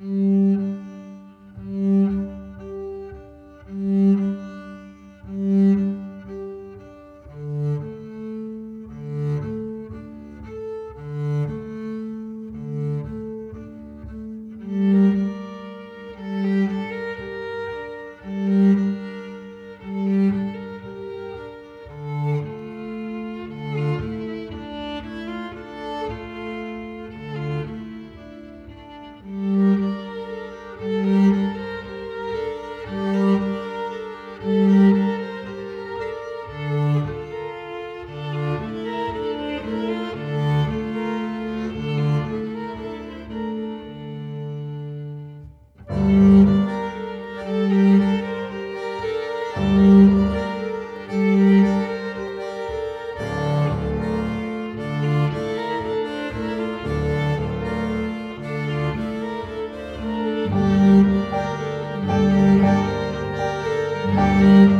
Thank Música